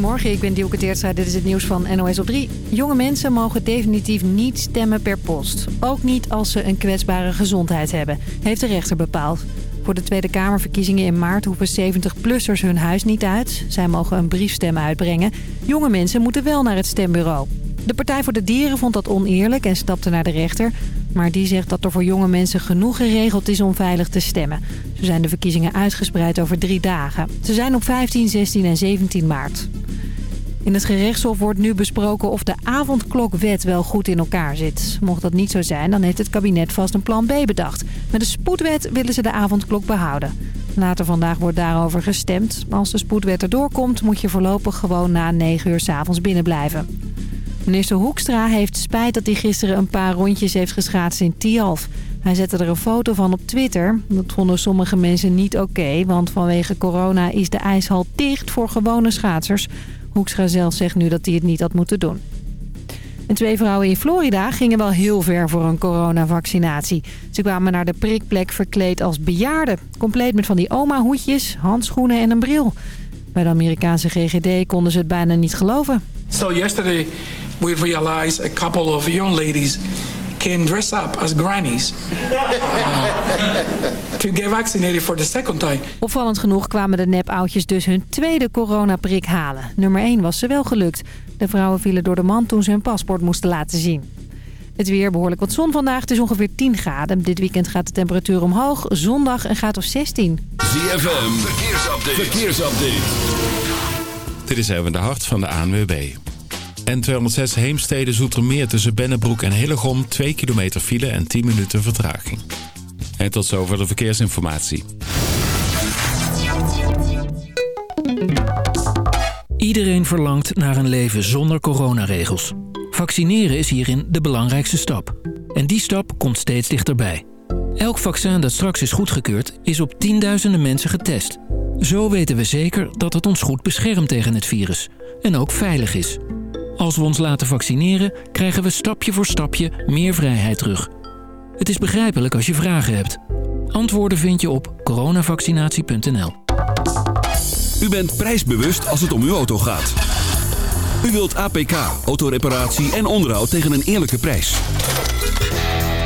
Goedemorgen, ik ben Dielke Teertstra. Dit is het nieuws van NOS op 3. Jonge mensen mogen definitief niet stemmen per post. Ook niet als ze een kwetsbare gezondheid hebben, heeft de rechter bepaald. Voor de Tweede Kamerverkiezingen in maart hoeven 70-plussers hun huis niet uit. Zij mogen een briefstem uitbrengen. Jonge mensen moeten wel naar het stembureau. De Partij voor de Dieren vond dat oneerlijk en stapte naar de rechter. Maar die zegt dat er voor jonge mensen genoeg geregeld is om veilig te stemmen. Zo zijn de verkiezingen uitgespreid over drie dagen. Ze zijn op 15, 16 en 17 maart. In het gerechtshof wordt nu besproken of de avondklokwet wel goed in elkaar zit. Mocht dat niet zo zijn, dan heeft het kabinet vast een plan B bedacht. Met de spoedwet willen ze de avondklok behouden. Later vandaag wordt daarover gestemd. Als de spoedwet erdoor komt, moet je voorlopig gewoon na 9 uur s'avonds binnenblijven. Minister Hoekstra heeft spijt dat hij gisteren een paar rondjes heeft geschaatst in Tialf. Hij zette er een foto van op Twitter. Dat vonden sommige mensen niet oké, want vanwege corona is de ijshal dicht voor gewone schaatsers. Hoekstra zelf zegt nu dat hij het niet had moeten doen. En twee vrouwen in Florida gingen wel heel ver voor een coronavaccinatie. Ze kwamen naar de prikplek verkleed als bejaarden. Compleet met van die oma-hoedjes, handschoenen en een bril. Bij de Amerikaanse GGD konden ze het bijna niet geloven. So yesterday we realized a couple of young ladies came dressed up as grannies to get vaccinated for the second time. Opvallend genoeg kwamen de nepoudjes dus hun tweede coronaprik halen. Nummer 1 was ze wel gelukt. De vrouwen vielen door de man toen ze hun paspoort moesten laten zien. Het weer behoorlijk wat zon vandaag. Het is ongeveer 10 graden. Dit weekend gaat de temperatuur omhoog. Zondag een graad of 16. ZFM, verkeersupdate. verkeersupdate. Dit is even de hart van de ANWB. N206 Heemstede Zoetermeer tussen Bennebroek en Hillegom... 2 kilometer file en 10 minuten vertraging. En tot zover de verkeersinformatie. Iedereen verlangt naar een leven zonder coronaregels. Vaccineren is hierin de belangrijkste stap. En die stap komt steeds dichterbij. Elk vaccin dat straks is goedgekeurd is op tienduizenden mensen getest. Zo weten we zeker dat het ons goed beschermt tegen het virus. En ook veilig is. Als we ons laten vaccineren, krijgen we stapje voor stapje meer vrijheid terug. Het is begrijpelijk als je vragen hebt. Antwoorden vind je op coronavaccinatie.nl. U bent prijsbewust als het om uw auto gaat. U wilt APK, autoreparatie en onderhoud tegen een eerlijke prijs.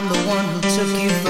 I'm the one who took you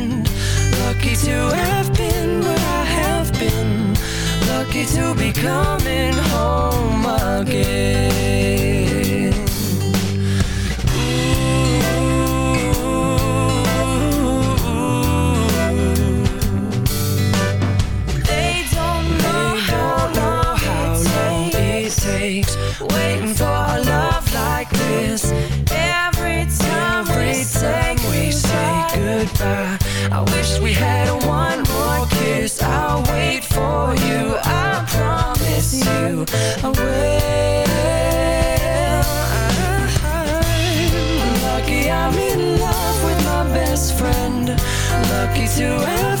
Lucky to have been where I have been. Lucky to be coming home again. Ooh. They don't know Don't know how long it takes waiting for a love like this. every time Every time we say goodbye, we had one more kiss. I'll wait for you. I promise you, I will. Lucky I'm in love with my best friend. Lucky to have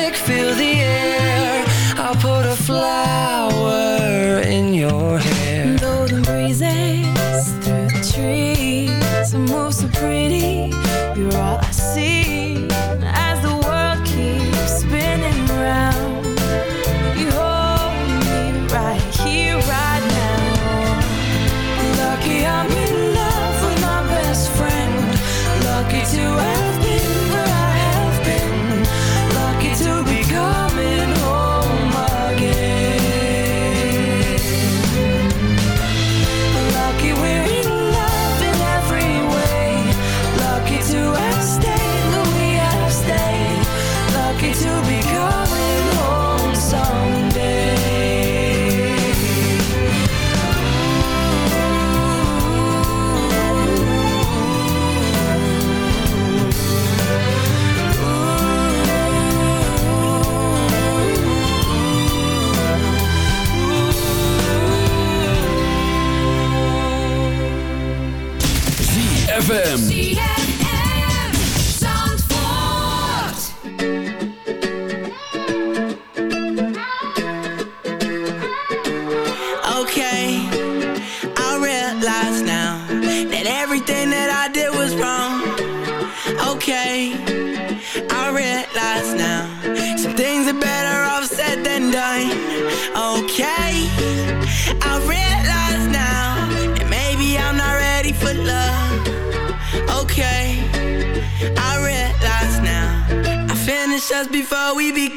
ZFM.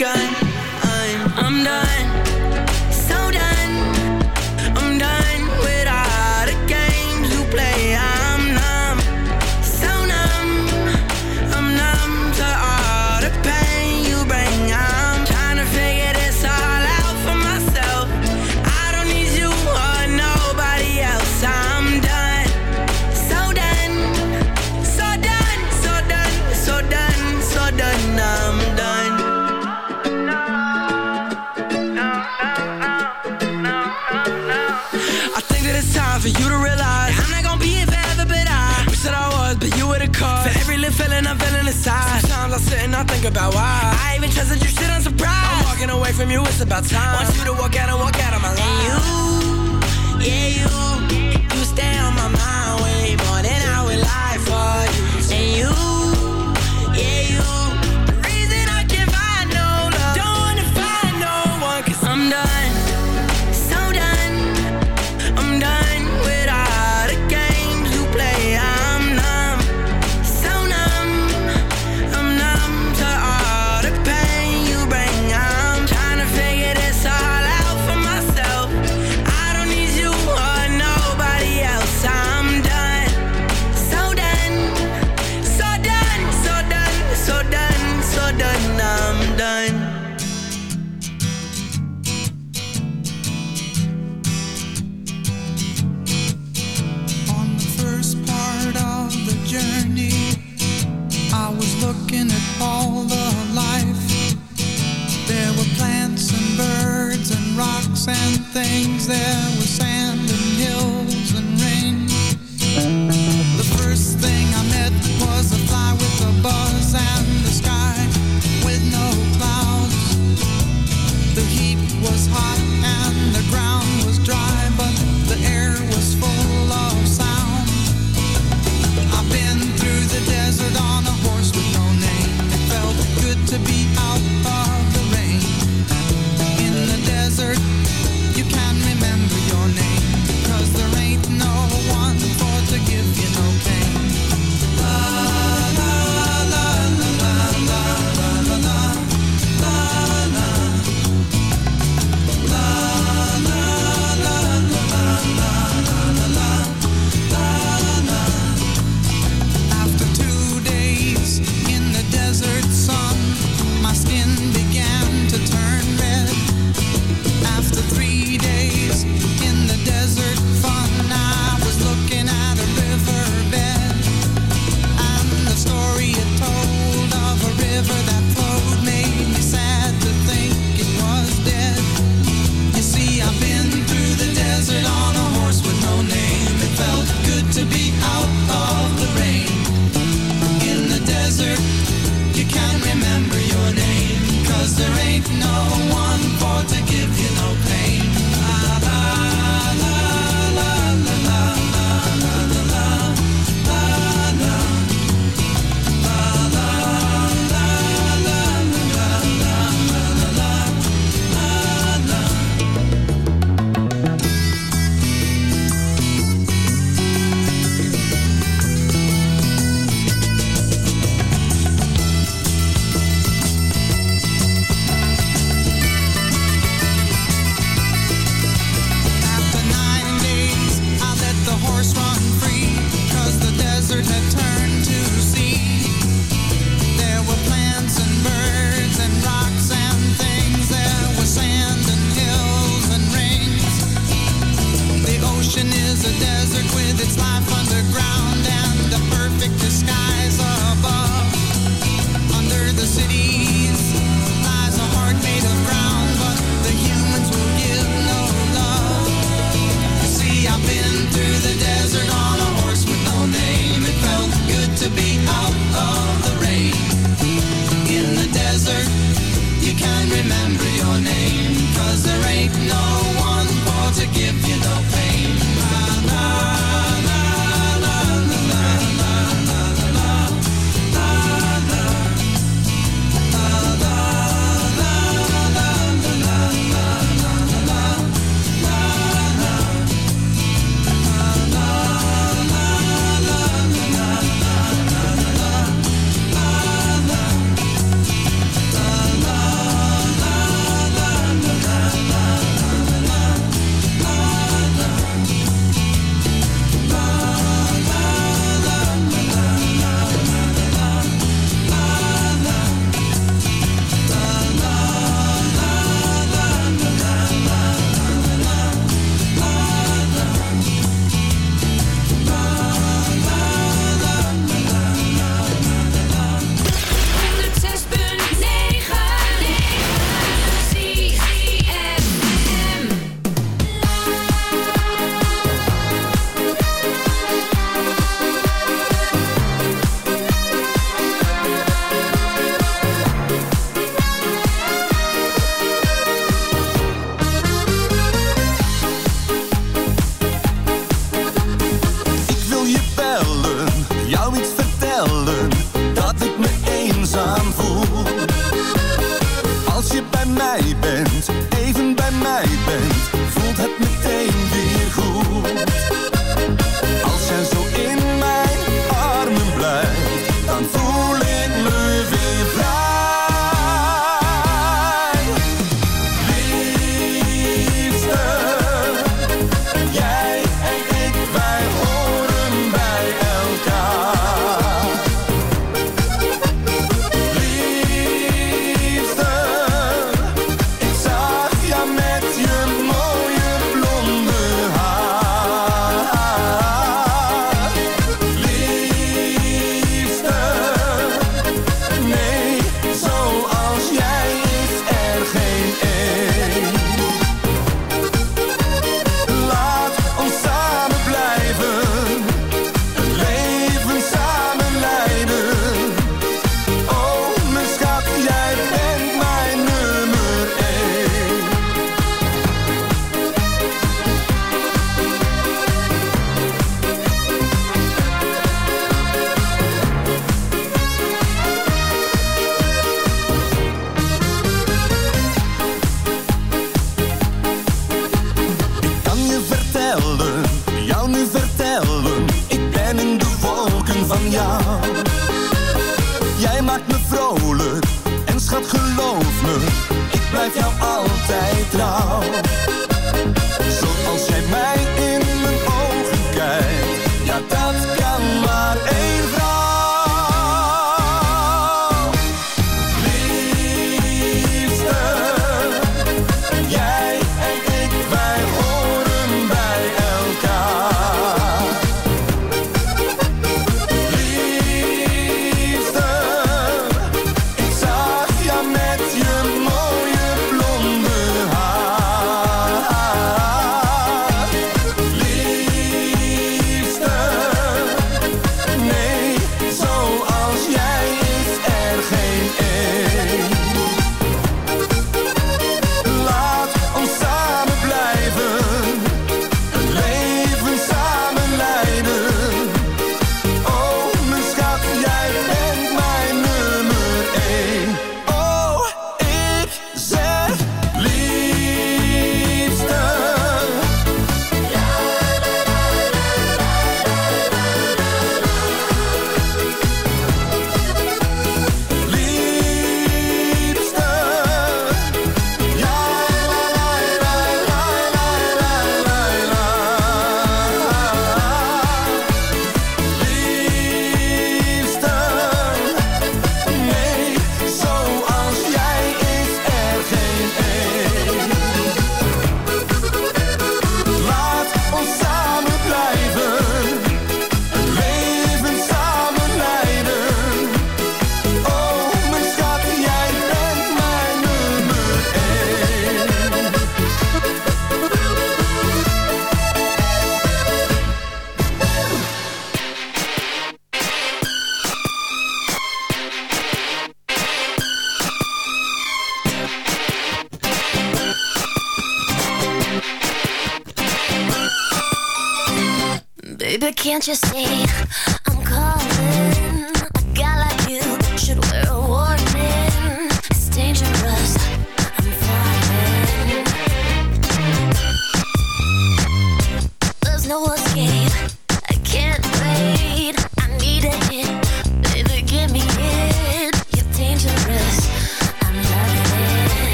gun. About why. I even trusted you, shit, I'm surprised. I'm walking away from you, it's about time. Want you to walk out and walk out of my life. And you, yeah, you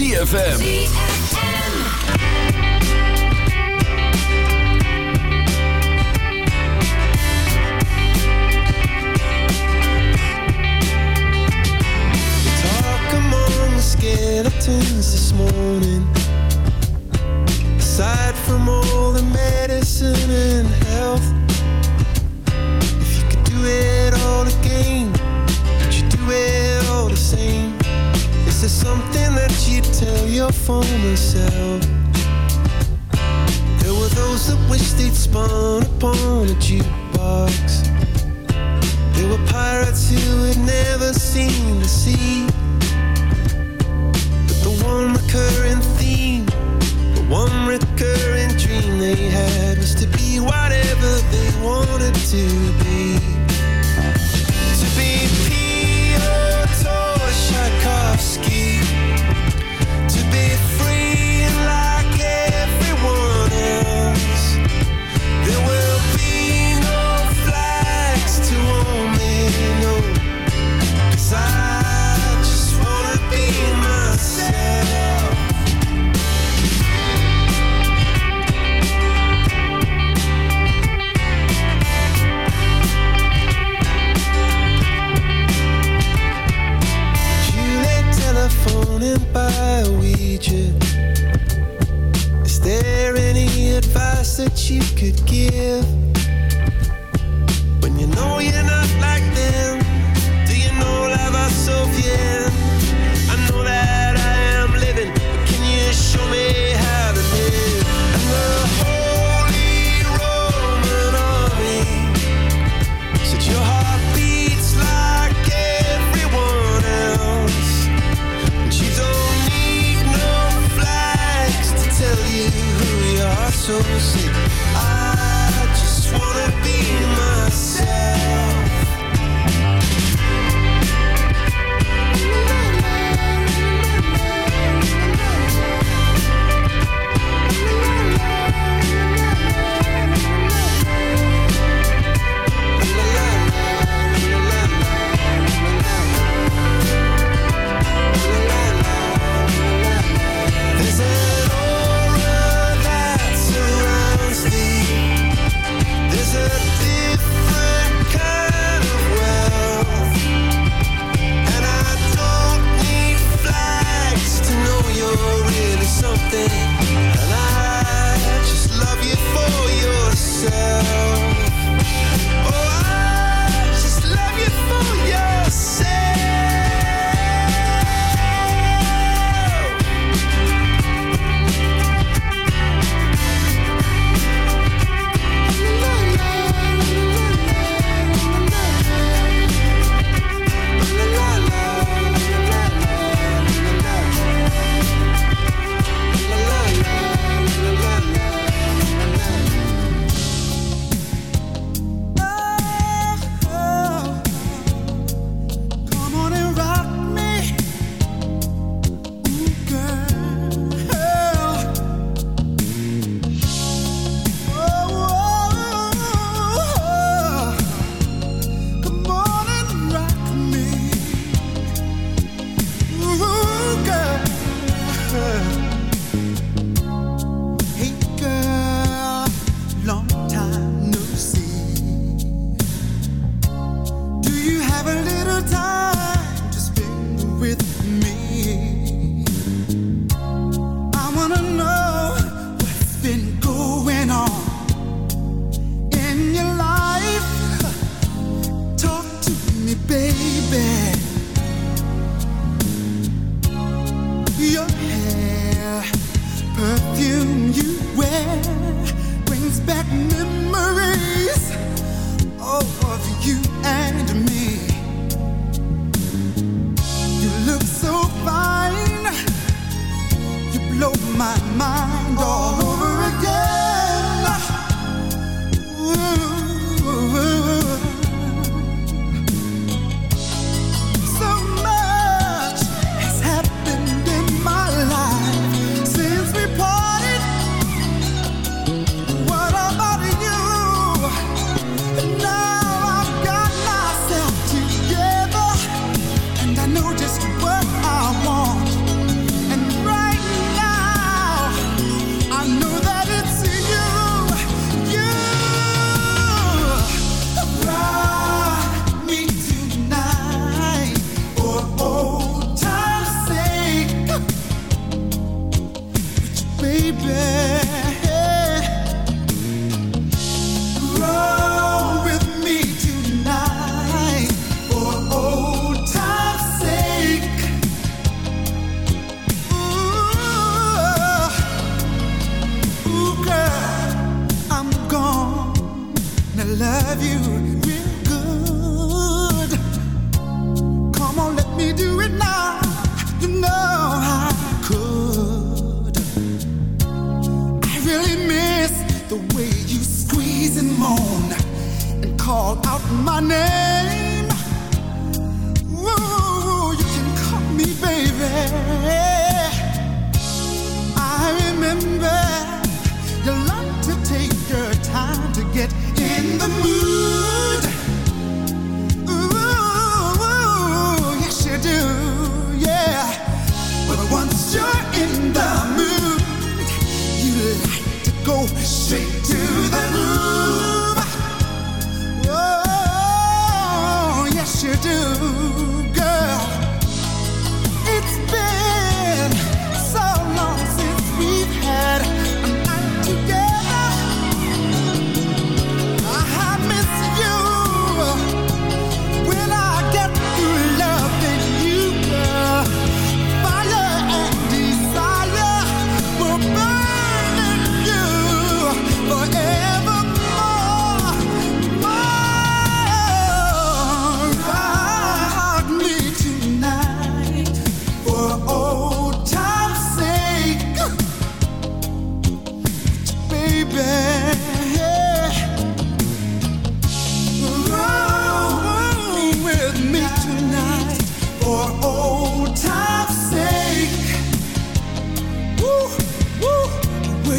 ZFM.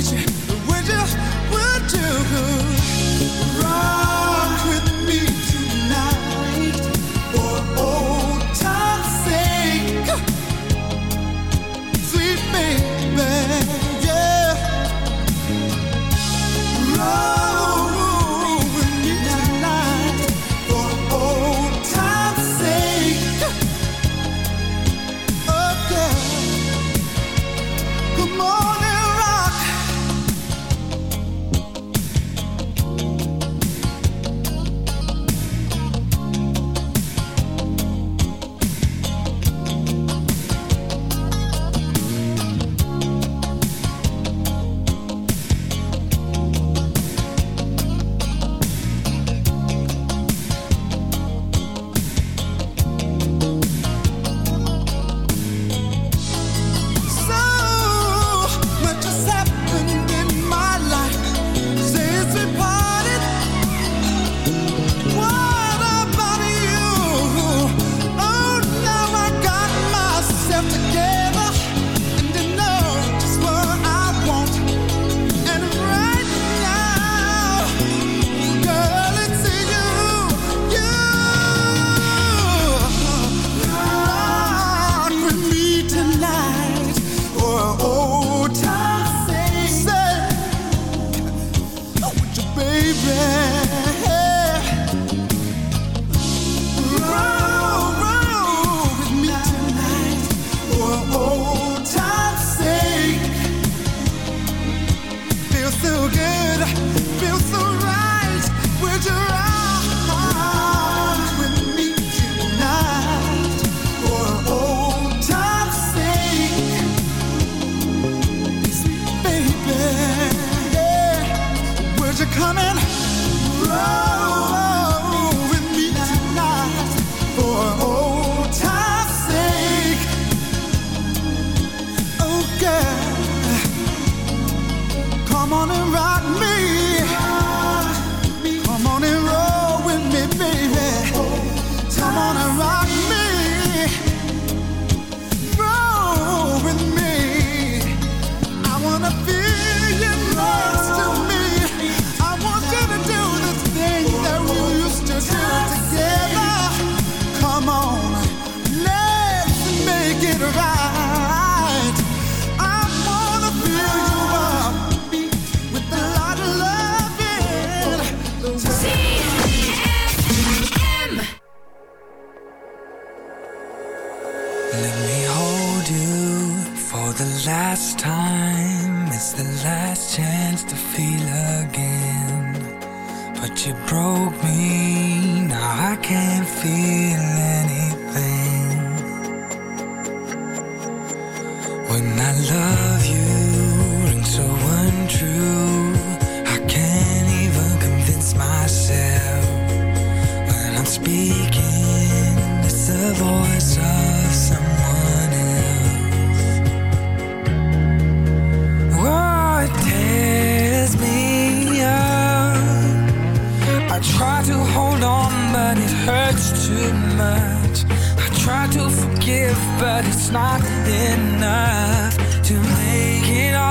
with you.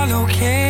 all okay.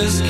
just